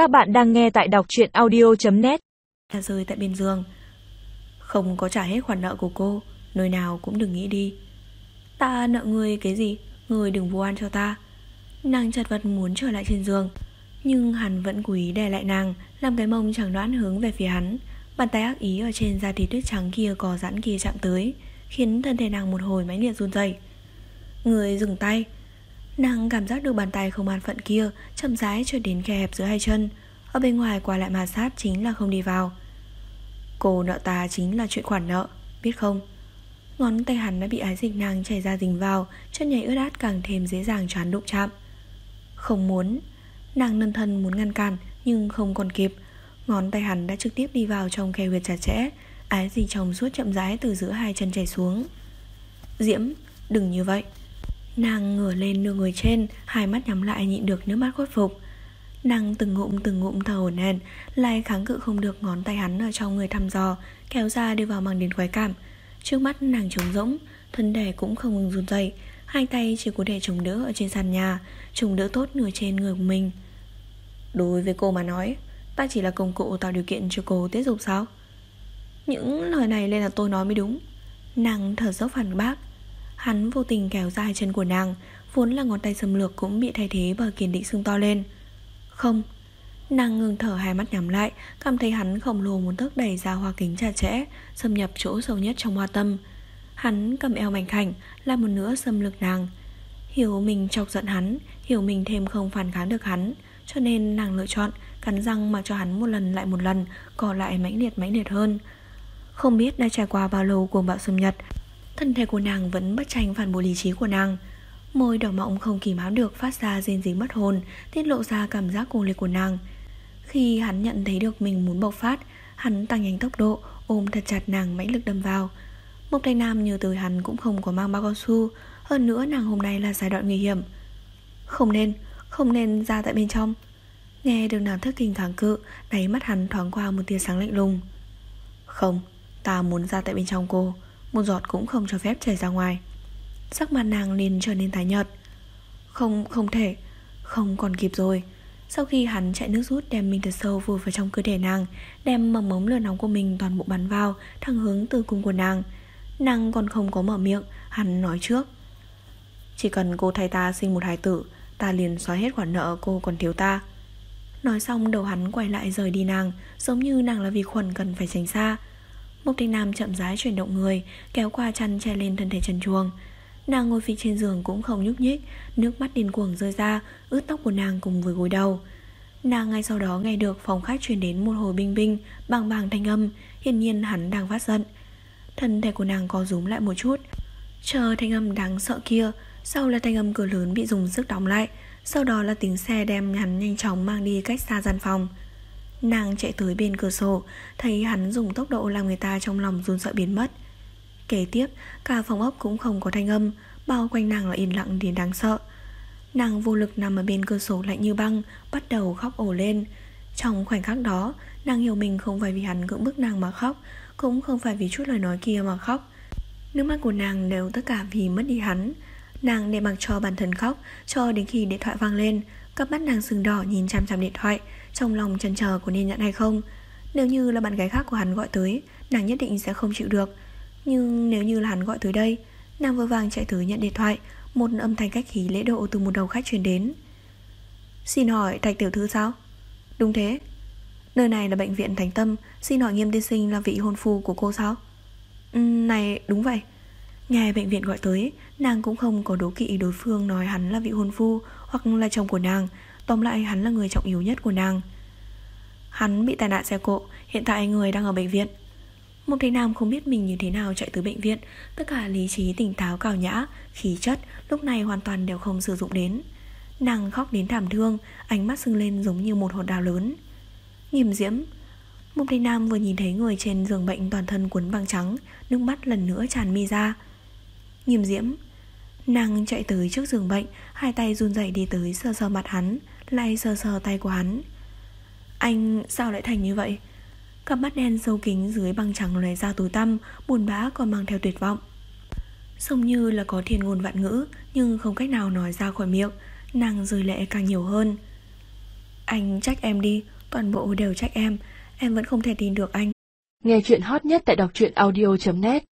Các bạn đang nghe tại đọc truyện audio.net ta rơi tại bên giường. Không có trả hết khoản nợ của cô, Nơi nào cũng đừng nghĩ đi. Ta nợ người cái gì? Người đừng vô an cho ta. Nàng chật vật muốn trở lại trên giường, Nhưng hắn vẫn cố ý đè lại nàng, Làm cái mông chẳng đoán hướng về phía hắn. Bàn tay ác ý ở trên da thịt tuyết trắng kia Có giãn kia chạm tới, Khiến thân thể nàng một hồi mãnh liệt run rẩy. Người dừng tay Nàng cảm giác được bàn tay không an phận kia chậm rãi trượt đến khe hẹp giữa hai chân. Ở bên ngoài qua lại mà sát chính là không đi vào. Cô nợ ta chính là chuyện khoản nợ, Biết không? Ngón tay hắn đã bị ái dịch nàng chảy ra dính vào, Chân nhảy ướt át càng thêm dễ dàng choán đụng chạm. Không muốn. Nàng nâng thân muốn ngăn cản, Nhưng không còn kịp. Ngón tay hắn đã trực tiếp đi vào trong khe huyệt chặt chẽ, Ái dịch trong suốt chậm rãi từ giữa hai chân chảy xuống. Diễm, Đừng như vậy. Nàng ngửa lên nửa người trên, Hai mắt nhắm lại nhịn được nước mắt khuất phục. Nàng từng ngụm từng ngụm thở hổn hển Lại kháng cự không được ngón tay hắn Ở trong người thăm dò, Kéo ra đưa vào màng đến khoái cảm. Trước mắt nàng trống rỗng, Thân thể cũng không ngừng run dậy Hai tay chỉ có thể chống đỡ ở trên sàn nhà, Chống đỡ tốt nửa trên người của mình. Đối với cô mà nói, Ta chỉ là công cụ tạo điều kiện cho cô tiết dục sao? Những lời này lên là tôi nói mới đúng. Nàng thở dốc phản bác Hắn vô tình kéo dài chân của nàng, Vốn là ngón tay xâm lược cũng bị thay thế bởi kiên định sưng to lên. Không. Nàng ngừng thở hai mắt nhắm lại, Cảm thấy hắn khổng lồ muốn tấc đẩy ra hoa kính chặt chẽ, Xâm nhập chỗ sâu nhất trong hoa tâm. Hắn cầm eo mảnh khảnh Là một nữa xâm lược nàng. Hiểu mình chọc giận hắn, Hiểu mình thêm không phản kháng được hắn, Cho nên nàng lựa chọn Cắn răng mà cho hắn một lần lại một lần Cò lại mãnh liệt mãnh liệt hơn. Không biết đã trải qua bao lâu cuồng bạo xâm nhật Thân thể của nàng vẫn bất tranh phản bội lý trí của nàng. Môi đỏ mọng không kìm hãm được phát ra rên rỉ mất hồn, Tiết lộ ra cảm giác cuồng liệt của nàng. Khi hắn nhận thấy được mình muốn bộc phát, Hắn tăng nhanh tốc độ, Ôm thật chặt nàng mãnh lực đâm vào. Mộc Thanh Nam như từ hắn cũng không có mang bao cao su, Hơn nữa nàng hôm nay là giai đoạn nguy hiểm. Không nên Không nên ra tại bên trong. Nghe được nàng thất kinh kháng cự, Đáy mắt hắn thoáng qua một tia sáng lạnh lùng. Không, Ta muốn ra tại bên trong cô một giọt cũng không cho phép chảy ra ngoài. Sắc mặt nàng liền trở nên tái nhợt. Không, không thể Không còn kịp rồi. Sau khi hắn chạy nước rút đem mình thật sâu vùi vào trong cơ thể nàng Đem mầm mống lửa nóng của mình toàn bộ bắn vào Thẳng hướng từ cung của nàng. Nàng còn không có mở miệng Hắn nói trước. Chỉ cần cô thay ta sinh một hài tử Ta liền xóa hết khoản nợ cô còn thiếu ta. Nói xong đầu hắn quay lại rời đi nàng Giống như nàng là vi khuẩn cần phải tránh xa. Mộc Thanh Nam chậm rãi chuyển động người, Kéo qua chăn che lên thân thể trần chuồng Nàng ngồi phịch trên giường cũng không nhúc nhích, Nước mắt điên cuồng rơi ra, Ướt tóc của nàng cùng với gối đầu. Nàng ngay sau đó nghe được phòng khách truyền đến một hồi binh binh Bằng bằng thanh âm, Hiển nhiên hắn đang phát giận. Thân thể của nàng có rúm lại một chút, Chờ thanh âm đáng sợ kia, Sau là thanh âm cửa lớn bị dùng sức đóng lại, Sau đó là tiếng xe đem hắn nhanh chóng mang đi cách xa gian phòng. Nàng chạy tới bên cửa sổ, Thấy hắn dùng tốc độ làm người ta trong lòng run sợ biến mất. Kế tiếp, Cả phòng ốc cũng không có thanh âm, Bao quanh nàng là yên lặng đến đáng sợ. Nàng vô lực nằm ở bên cửa sổ lạnh như băng, Bắt đầu khóc ổ lên. Trong khoảnh khắc đó, Nàng hiểu mình không phải vì hắn cưỡng bức nàng mà khóc, Cũng không phải vì chút lời nói kia mà khóc. Nước mắt của nàng đều tất cả vì mất đi hắn. Nàng để mặc cho bản thân khóc, Cho đến khi điện thoại vang lên Cặp mắt nàng sừng đỏ nhìn chăm chăm điện thoại, trong lòng chần chờ có nên nhận hay không. Nếu như là bạn gái khác của hắn gọi tới, Nàng nhất định sẽ không chịu được. Nhưng nếu như là hắn gọi tới đây, Nàng vội vàng chạy tới nhận điện thoại, Một âm thanh cách khí lễ độ từ một đầu khách truyền đến. Xin hỏi Thạch Tiểu Thư sao? Đúng thế. Nơi này là bệnh viện Thánh Tâm, Xin hỏi nghiêm tiên sinh là vị hôn phu của cô sao? Này, đúng vậy. Nghe bệnh viện gọi tới, Nàng cũng không có đố kỵ đối phương nói hắn là vị hôn phu Hoặc là chồng của nàng. Tóm lại, hắn là người trọng yếu nhất của nàng. Hắn bị tai nạn xe cộ, Hiện tại người đang ở bệnh viện. Một thế nam không biết mình như thế nào chạy tới bệnh viện. Tất cả lý trí, tỉnh táo cào nhã, Khí chất lúc này hoàn toàn đều không sử dụng đến. Nàng khóc đến thảm thương, Ánh mắt sưng lên giống như một hột đào lớn. Nghiêm diễm, Một thế nam vừa nhìn thấy người trên giường bệnh toàn thân cuốn băng trắng, Nước mắt lần nữa tràn mi ra. Nghiêm diễm. Nàng chạy tới trước giường bệnh, Hai tay run rẩy đi tới sờ sờ mặt hắn, Lại sờ sờ tay của hắn. Anh, sao lại thành như vậy? Cặp mắt đen sâu kính dưới băng trắng lóe ra tối tăm, Buồn bã còn mang theo tuyệt vọng. Sông như là có thiên ngôn vạn ngữ, Nhưng không cách nào nói ra khỏi miệng, Nàng rơi lệ càng nhiều hơn. Anh trách em đi, Toàn bộ đều trách em Em vẫn không thể tin được anh. Nghe chuyện hot nhất tại đọc truyện audio.net